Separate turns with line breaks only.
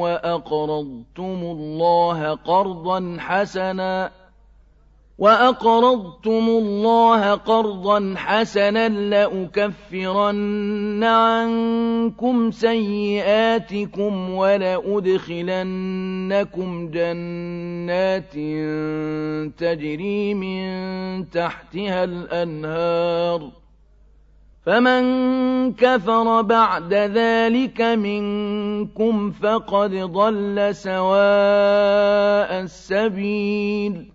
وَأَقْرَضْتُمُ اللَّهَ قَرْضًا حَسَنًا وَأَقْرَضْتُمُ اللَّهَ قَرْضًا حَسَنًا لَّأُكَفِّرَنَّ عَنكُمْ سَيِّئَاتِكُمْ وَلَأُدْخِلَنَّكُمْ جَنَّاتٍ تَجْرِي مِن تَحْتِهَا الْأَنْهَارُ. فَمَن كَفَرَ بَعْدَ ذَٰلِكَ مِنكُمْ فَقَدْ ضَلَّ سَوَاءَ السَّبِيلِ.